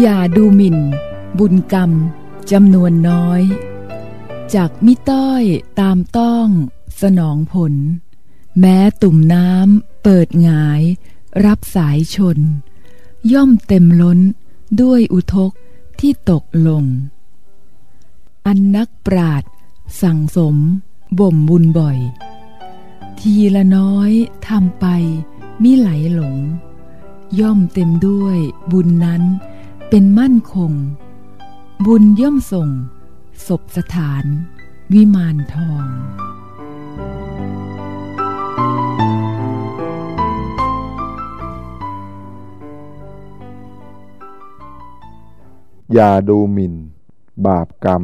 อย่าดูหมิ่น บุญกรรมจำนวนน้อย จากมิต้อยตามต้อง สนองผล แม้ตุ่มน้ำเปิดงาย รับสายชน ย่อมเต็มล้นด้วยอุทกที่ตกลง อันนักปราดสั่งสม บ่มบุญบ่อย ทีละน้อยทำไปมิไหลหลง ย่อมเต็มด้วยบุญนั้นเป็นมั่นคง บุญย่อมส่ง ศพสถาน วิมานทอง อย่าดูหมิ่น บาปกรรม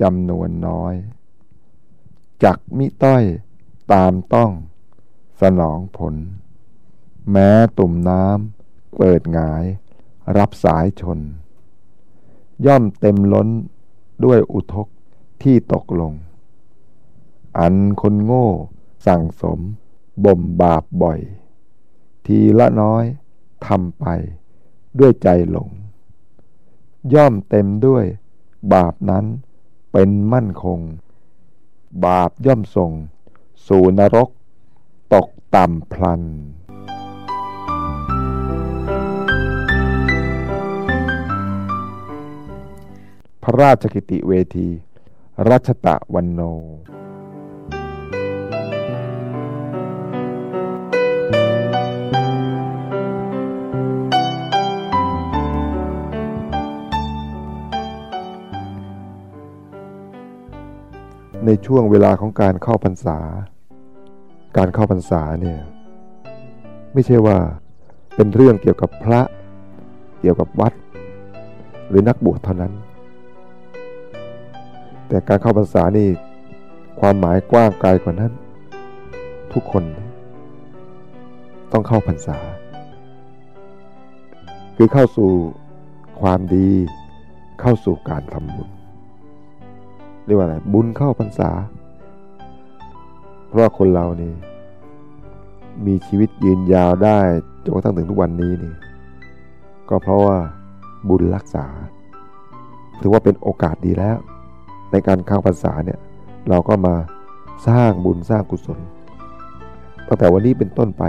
จำนวนน้อย จักมิต้อยตามต้อง สนองผล แม้ตุ่มน้ำเปิดงาย รับสายชน ย่อมเต็มล้น ด้วยอุทกที่ตกลง อันคนโง่ สั่งสม บ่มบาปบ่อย ทีละน้อยทำไปด้วยใจหลง ย่อมเต็มด้วย บาปนั้นเป็นมั่นคง บาปย่อมส่ง สู่นรก ตกต่ำพลัน ราชกิติเวที รัชตะวันโนในช่วงเวลาของการเข้าพรรษา การเข้าพรรษาเนี่ยไม่ใช่ว่าเป็นเรื่องเกี่ยวกับพระ เกี่ยวกับวัด หรือนักบวชเท่านั้น แต่การเข้าพรรษานี่ความหมายกว้างไกลกว่านั้น ทุกคน ต้องเข้าพรรษา คือเข้าสู่ความดีเข้าสู่การทำบุญเรียกว่าอะไรบุญเข้าพรรษา เพราะคนเรานี่ มีชีวิตยืนยาวได้จนกระทั่งถึงทุกวันนี้นี่ ก็เพราะว่าบุญรักษา ถือว่าเป็นโอกาสดีแล้ว ในการเข้าพรรษาเนี่ยเราก็มาสร้างบุญสร้างกุศลตั้งแต่วันนี้เป็นต้นไป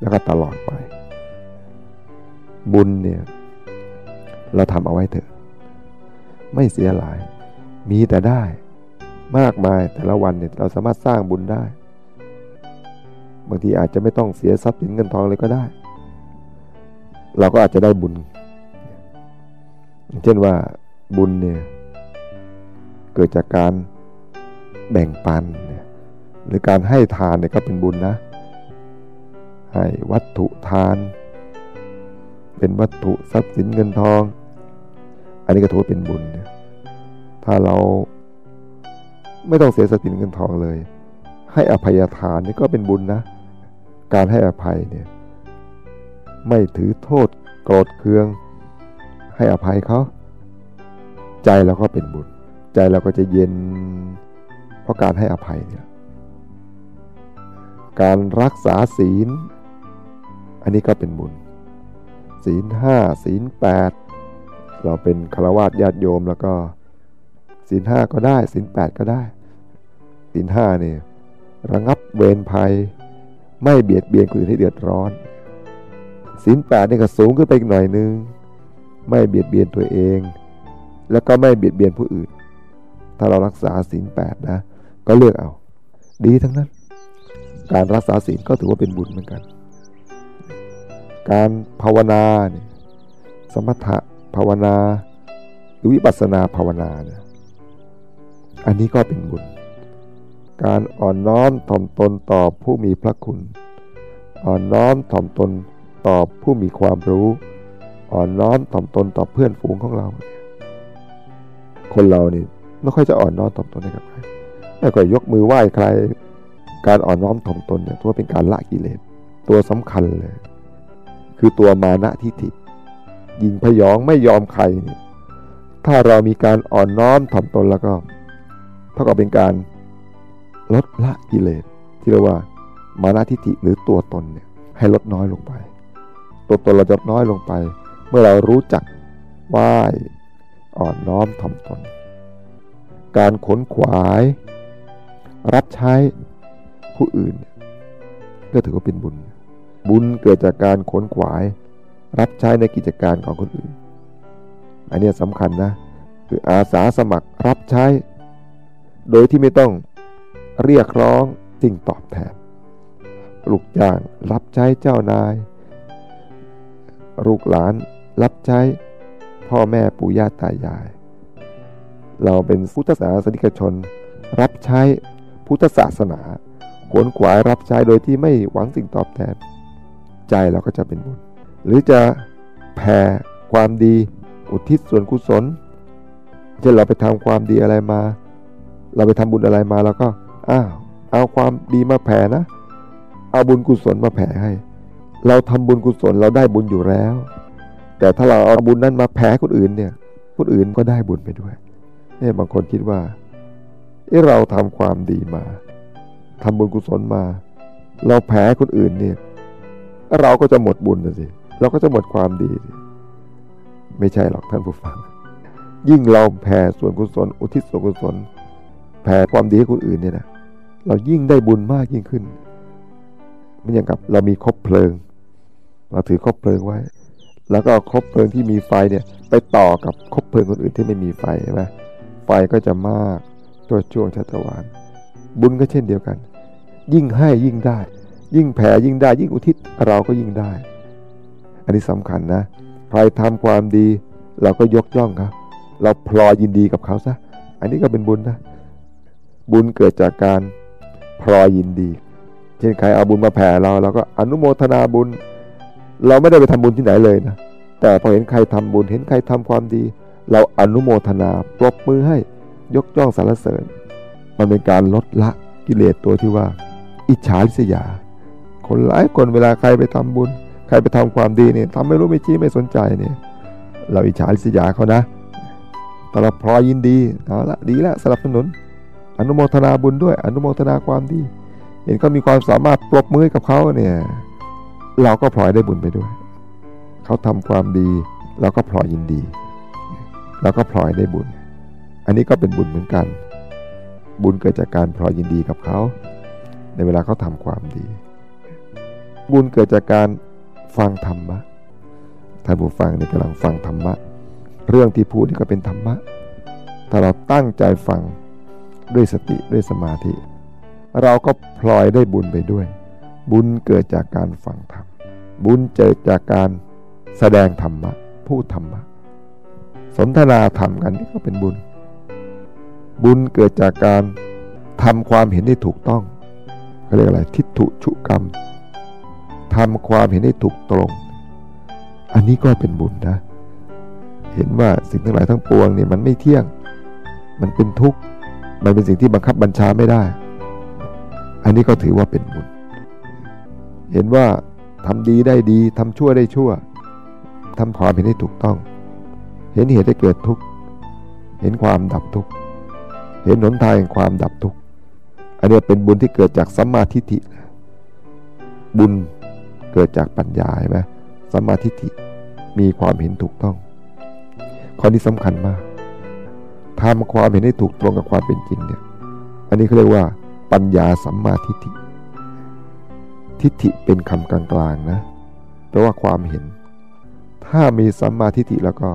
แล้วก็ตลอดไป บุญเนี่ยเราทำเอาไว้เถอะ ไม่เสียหลาย มีแต่ได้มากมายแต่ละวันเนี่ยเราสามารถสร้างบุญได้ บางทีอาจจะไม่ต้องเสียทรัพย์สินเงินทองเลยก็ได้ เราก็อาจจะได้บุญ เช่นว่าบุญเนี่ย เกิดจากการแบ่งปันเนี่ยหรือการให้ทานเนี่ยก็เป็นบุญนะ ให้วัตถุทาน เป็นวัตถุทรัพย์สินเงินทอง อันนี้ก็ถือว่าเป็นบุญ ถ้าเราไม่ต้องเสียทรัพย์สินเงินทองเลย ให้อภัยทานนี่ก็เป็นบุญนะ การให้อภัยเนี่ยไม่ถือโทษโกรธเคือง ให้อภัยเขา ใจเราก็เป็นบุญ ใจเราก็จะเย็น เพราะการให้อภัยเนี่ยการรักษาศีล อันนี้ก็เป็นบุญ ศีลห้าศีลแปดเราเป็นฆราวาสญาติโยมแล้วก็ศีลห้าก็ได้ศีลแปดก็ได้ศีลห้าเนี่ยระงับเวรภัย ไม่เบียดเบียนคนอื่นให้เดือดร้อนศีลแปดนี่ก็สูงขึ้นไปอีกหน่อยนึง ไม่เบียดเบียนตัวเอง แล้วก็ไม่เบียดเบียนผู้อื่น ถ้าเรารักษาศีลแปดนะ ก็เลือกเอา ดีทั้งนั้น การรักษาศีลก็ถือว่าเป็นบุญเหมือนกัน การภาวนาเนี่ยสมถะภาวนาหรือวิปัสสนาภาวนาเนี่ยอันนี้ก็เป็นบุญ การอ่อนน้อมถ่อมตนต่อผู้มีพระคุณ อ่อนน้อมถ่อมตนต่อผู้มีความรู้ อ่อนน้อมถ่อมตนต่อเพื่อนฝูงของเรา คนเราเนี่ย ไม่ค่อยจะอ่อนน้อมถ่อมตนให้กับใครไม่ค่อยยกมือไหว้ใคร การอ่อนน้อมถ่อมตนเนี่ยถือว่าเป็นการละกิเลสตัวสำคัญเลย คือตัวมานะทิฏฐิยิงพยองไม่ยอมใครเนี่ยถ้าเรามีการอ่อนน้อมถ่อมตนแล้วก็เท่ากับเป็นการลดละกิเลสที่เรียกว่ามานะทิฏฐิหรือตัวตนเนี่ยให้ลดน้อยลงไป ตัวตนเราจะน้อยลงไป เมื่อเรารู้จักไหว้อ่อนน้อมถ่อมตน การขนขวาย รับใช้ผู้อื่นก็ถือว่าเป็นบุญ บุญเกิดจากการขนขวาย รับใช้ในกิจการของคนอื่น อันนี้สำคัญนะ คืออาสาสมัครรับใช้ โดยที่ไม่ต้องเรียกร้องสิ่งตอบแทนลูกจ้างรับใช้เจ้านาย ลูกหลานรับใช้พ่อแม่ปู่ย่าตายาย เราเป็นพุทธศาสนิกชน รับใช้พุทธศาสนา ขวนขวายรับใช้โดยที่ไม่หวังสิ่งตอบแทน ใจเราก็จะเป็นบุญ หรือจะแผ่ความดี อุทิศส่วนกุศลเช่นเราไปทำความดีอะไรมา เราไปทำบุญอะไรมาแล้วก็อ้าวเอาความดีมาแผ่นะ เอาบุญกุศลมาแผ่ให้ เราทำบุญกุศลเราได้บุญอยู่แล้ว แต่ถ้าเราเอาบุญนั้นมาแผ่คนอื่นเนี่ยคนอื่นก็ได้บุญไปด้วย เนี่ยบางคนคิดว่าเออเราทำความดีมาทำบุญกุศลมา เราแผ่คนอื่นเนี่ย เราก็จะหมดบุญนะสิเราก็จะหมดความดีสิไม่ใช่หรอกท่านผู้ฟัง ยิ่งเราแผ่ส่วนกุศลอุทิศส่วนกุศลแผ่ความดีให้คนอื่นเนี่ยนะเรายิ่งได้บุญมากยิ่งขึ้นมันอย่างกับเรามีคบเพลิง เราถือคบเพลิงไว้ แล้วก็คบเพลิงที่มีไฟเนี่ย ไปต่อกับคบเพลิงคนอื่นที่ไม่มีไฟใช่ไหม ไฟก็จะมากตัวช่วงชัตวานบุญก็เช่นเดียวกัน ยิ่งให้ยิ่งได้ ยิ่งแผ่ยิ่งได้ ยิ่งอุทิศเราก็ยิ่งได้ อันนี้สำคัญนะ ใครทำความดี เราก็ยกย่องครับเราพลอยยินดีกับเขาซะอันนี้ก็เป็นบุญนะบุญเกิดจากการพลอยยินดี เช่นใครเอาบุญมาแผ่เราเราก็อนุโมทนาบุญ เราไม่ได้ไปทำบุญที่ไหนเลยนะแต่พอเห็นใครทำบุญเห็นใครทำความดี เราอนุโมทนาปรบมือให้ยกย่องสรรเสริญ มันเป็นการลดละกิเลสตัวที่ว่า อิจฉาริษยา คนหลายคนเวลาใครไปทำบุญ ใครไปทำความดีเนี่ยทำไม่รู้ไม่ชี้ไม่สนใจเนี่ยเราอิจฉาริษยาเขานะแต่เราพลอยยินดีเอาละดีล้วสนับสนุน อนุโมทนาบุญด้วย อนุโมทนาความดี เห็นเขามีความสามารถปรบมือกับเขาเนี่ยเราก็พลอยได้บุญไปด้วย เขาทำความดี เราก็พลอยยินดี เราก็พลอยได้บุญ อันนี้ก็เป็นบุญเหมือนกัน บุญเกิดจากการพลอยยินดีกับเขา ในเวลาเขาทำความดี บุญเกิดจากการฟังธรรมะท่านผู้ฟังนี่กำลังฟังธรรมะ เรื่องที่พูดนี่ก็เป็นธรรมะ ถ้าเราตั้งใจฟังด้วยสติด้วยสมาธิ เราก็พลอยได้บุญไปด้วย บุญเกิดจากการฟังธรรม บุญเกิดจากการแสดงธรรมะ พูดธรรมะ สนทนาธรรมกันนี่ก็เป็นบุญ บุญเกิดจากการทำความเห็นได้ถูกต้องเขาเรียกอะไรทิฏฐุชุกรรมทำความเห็นได้ถูกตรง อันนี้ก็เป็นบุญนะ เห็นว่าสิ่งทั้งหลายทั้งปวงเนี่ยมันไม่เที่ยง มันเป็นทุกข์ มันเป็นสิ่งที่บังคับบัญชาไม่ได้ อันนี้ก็ถือว่าเป็นบุญ เห็นว่าทำดีได้ดีทำชั่วได้ชั่วทำความเห็นให้ถูกต้อง เห็นเหตุให้เกิดทุกข์ เห็นความดับทุกข์ เห็นหนทางแห่งความดับทุกข์ อันนี้เป็นบุญที่เกิดจากสัมมาทิฏฐิ บุญเกิดจากปัญญาใช่ไหมสัมมาทิฏฐิมีความเห็นถูกต้อง ข้อนี้สำคัญมากทำความเห็นให้ถูกตรงกับความเป็นจริงเนี่ย อันนี้เขาเรียกว่าปัญญาสัมมาทิฏฐิ ทิฏฐิเป็นคำกลางๆนะ แปลว่าความเห็น ถ้ามีสัมมาทิฏฐิแล้วก็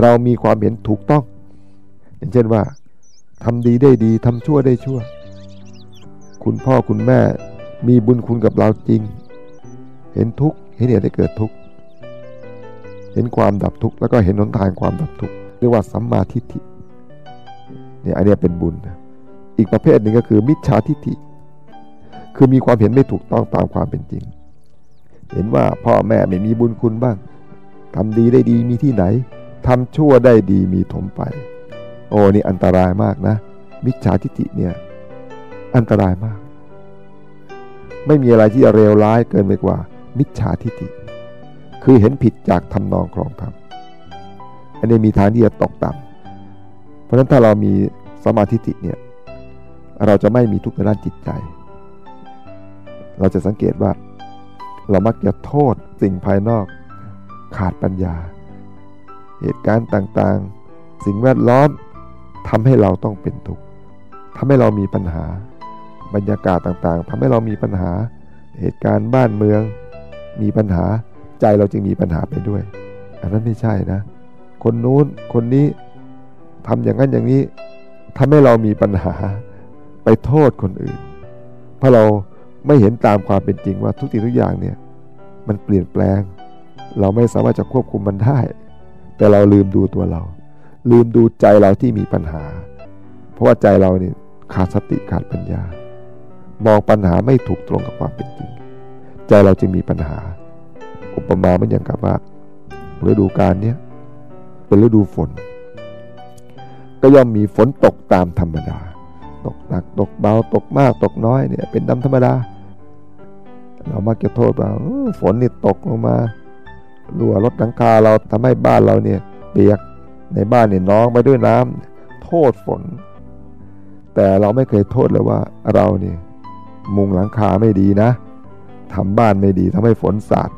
เรามีความเห็นถูกต้อง อย่างเช่นว่าทำดีได้ดีทำชั่วได้ชั่ว คุณพ่อคุณแม่มีบุญคุณกับเราจริง เห็นทุกข์เห็นเหตุให้เกิดทุกข์เห็นความดับทุกข์แล้วก็เห็นหนทางความดับทุกข์เรียกว่าสัมมาทิฏฐิเนี่ยอันนี้เป็นบุญนะอีกประเภทหนึ่งก็คือมิจฉาทิฏฐิ คือมีความเห็นไม่ถูกต้องตามความเป็นจริง เห็นว่าพ่อแม่ไม่มีบุญคุณบ้างทำดีได้ดีมีที่ไหน ทำชั่วได้ดีมีถมไป โอ้นี่อันตรายมากนะ มิจฉาทิฏฐิเนี่ย อันตรายมาก ไม่มีอะไรที่จะเลวร้ายเกินไปกว่า มิจฉาทิฏฐิ คือเห็นผิดจากทำนองครองธรรมอันนี้มีทางที่จะตกต่ำเพราะฉะนั้นถ้าเรามีสมาธิเนี่ย เราจะไม่มีทุกข์ในด้านจิตใจ เราจะสังเกตว่า เรามักจะโทษสิ่งภายนอกขาดปัญญา เหตุการณ์ต่างๆ สิ่งแวดล้อมทำให้เราต้องเป็นทุกข์ทำให้เรามีปัญหา บรรยากาศต่างๆทำให้เรามีปัญหา เหตุการณ์บ้านเมือง มีปัญหาใจเราจึงมีปัญหาไปด้วย อันนั้นไม่ใช่นะ คนนู้นคนนี้ทำอย่างนั้นอย่างนี้ทำให้เรามีปัญหาไปโทษคนอื่น เพราะเราไม่เห็นตามความเป็นจริงว่าทุกสิ่งทุกอย่างเนี่ยมันเปลี่ยนแปลง เราไม่สามารถจะควบคุมมันได้ แต่เราลืมดูตัวเรา ลืมดูใจเราที่มีปัญหา เพราะว่าใจเราเนี่ยขาดสติขาดปัญญา มองปัญหาไม่ถูกตรงกับความเป็นจริง ใจเราจึงมีปัญหา อุปมาเหมือนอย่างกับว่าฤดูกาลเนี้ยเป็นฤดูฝน ก็ย่อมมีฝนตกตามธรรมดา ตกหนักตกเบาตกมากตกน้อยเนี่ยเป็นตามธรรมดา เรามักจะโทษว่าฝนนี่ตกลงมา รั่วรถหลังคาเราทำให้บ้านเราเนี่ยเปียกในบ้านเนี่ยน้องไปด้วยน้ำโทษฝน แต่เราไม่เคยโทษเลยว่าเราเนี่ยมุงหลังคาไม่ดีนะทำบ้านไม่ดีทำให้ฝนสาด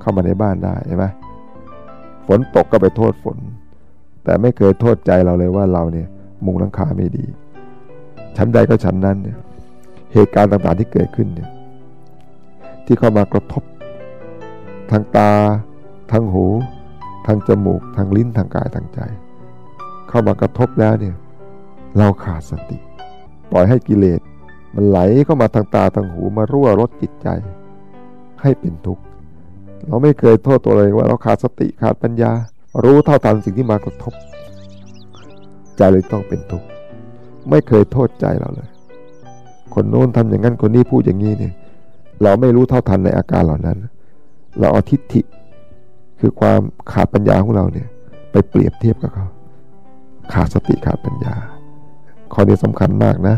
เข้ามาในบ้านได้ใช่ไหมฝนตกก็ไปโทษฝน แต่ไม่เคยโทษใจเราเลยว่าเราเนี่ยมุงหลังคาไม่ดี ชั้นใดก็ชั้นนั้นเนี่ยเหตุการณ์ต่างๆที่เกิดขึ้นเนี่ยที่เข้ามากระทบทางตา ทางหูทางจมูกทางลิ้นทางกายทางใจ เข้ามากระทบแล้วเนี่ยเราขาดสติ ปล่อยให้กิเลสมันไหลเข้ามาทางตาทางหูมารั่วรดจิตใจ ให้เป็นทุกข์เราไม่เคยโทษตัวเองว่าเราขาดสติขาดปัญญา รู้เท่าทันสิ่งที่มากระทบ ใจเลยต้องเป็นทุกข์ไม่เคยโทษใจเราเลย คนโน้นทำอย่างนั้นคนนี้พูดอย่างนี้เนี่ย เราไม่รู้เท่าทันในอาการเหล่านั้น เราเอาทิฏฐิ คือความขาดปัญญาของเราเนี่ยไปเปรียบเทียบกับเขาขาดสติขาดปัญญา ข้อนี้สำคัญมากนะ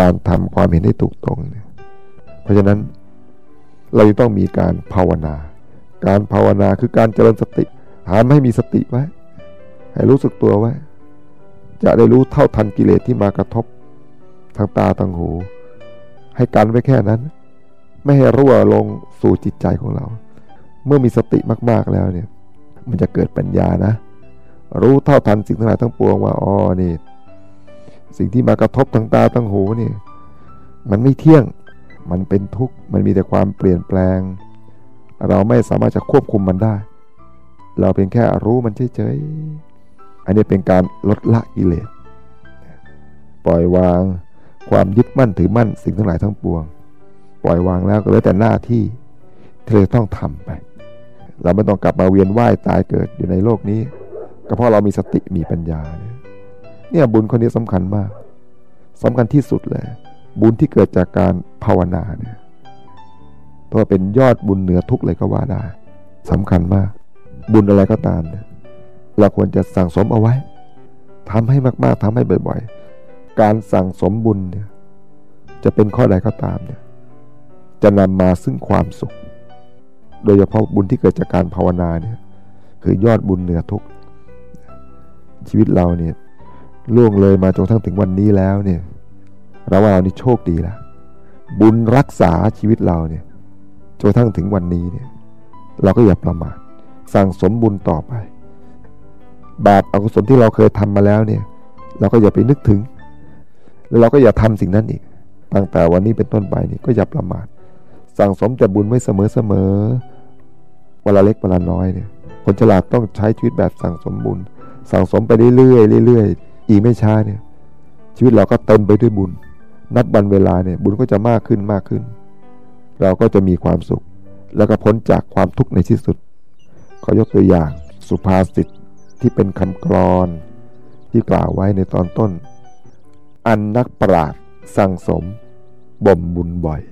การทำความเห็นให้ถูกตรงเนี่ยเพราะฉะนั้นเราจะต้องมีการภาวนา การภาวนาคือการเจริญสติหาให้มีสติไว้ ให้รู้สึกตัวไว้ จะได้รู้เท่าทันกิเลสที่มากระทบทางตาทางหู ให้กันไว้แค่นั้น ไม่ให้รั่วลงสู่จิตใจของเรา เมื่อมีสติมากๆแล้วเนี่ย มันจะเกิดปัญญานะ รู้เท่าทันสิ่งทั้งหลายทั้งปวงว่าอ๋อนี่ สิ่งที่มากระทบทางตาทางหูนี่ มันไม่เที่ยง มันเป็นทุกข์ มันมีแต่ความเปลี่ยนแปลง เราไม่สามารถจะควบคุมมันได้ เราเป็นแค่รู้มันเฉยๆ อันนี้เป็นการลดละกิเลส ปล่อยวางความยึดมั่นถือมั่นสิ่งทั้งหลายทั้งปวง ปล่อยวางแล้วก็เหลือแต่หน้าที่ที่เราต้องทำไป เราไม่ต้องกลับมาเวียนว่ายตายเกิดอยู่ในโลกนี้ ก็เพราะเรามีสติมีปัญญาเนี่ยเนี่ยบุญคนนี้สำคัญมากสำคัญที่สุดเลย บุญที่เกิดจากการภาวนาเนี่ยตัวเป็นยอดบุญเหนือทุกเลยก็ว่าได้สำคัญมาก บุญอะไรก็ตามเนี่ยเราควรจะสั่งสมเอาไว้ทำให้มากๆทำให้บ่อยๆ การสั่งสมบุญเนี่ยจะเป็นข้อใดก็ตามเนี่ยจะนำมาซึ่งความสุข โดยเฉพาะบุญที่เกิดจากการภาวนาเนี่ยคือยอดบุญเหนือทุกชีวิตเราเนี่ยล่วงเลยมาจนทั้งถึงวันนี้แล้วเนี่ยเราว่าเรานี่โชคดีล้วบุญรักษาชีวิตเราเนี่ยจนทั้งถึงวันนี้เนี่ยเราก็อย่าประมาทสั่งสมบุญต่อไป บาปอกุศลที่เราเคยทำมาแล้วเนี่ยเราก็อย่าไปนึกถึง แล้วเราก็อย่าทำสิ่งนั้นอีกตั้งแต่วันนี้เป็นต้นไปนี่ก็อย่าประมาท สั่งสมแต่บุญไว้เสมอเสมอวันละเล็กวันละน้อยเนี่ยคนฉลาดต้องใช้ชีวิตแบบสั่งสมบุญ สั่งสมไปเรื่อยๆเรื่อยๆอีไม่ช้าเนี่ยชีวิตเราก็เต็มไปด้วยบุญ นับวันเวลาเนี่ยบุญก็จะมากขึ้นมากขึ้น เราก็จะมีความสุข แล้วก็พ้นจากความทุกข์ในที่สุดขอยกตัวอย่างสุภาษิตที่เป็นคำกรอนที่กล่าวไว้ในตอนต้น อันนักปราดสั่งสมบ่มบุญบ่อย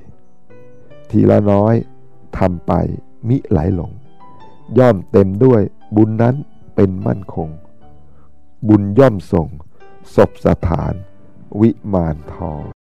ทีละน้อยทำไปมิไหลหลง ย่อมเต็มด้วยบุญนั้นเป็นมั่นคง บุญย่อมส่งศพสถาน วิมานทอง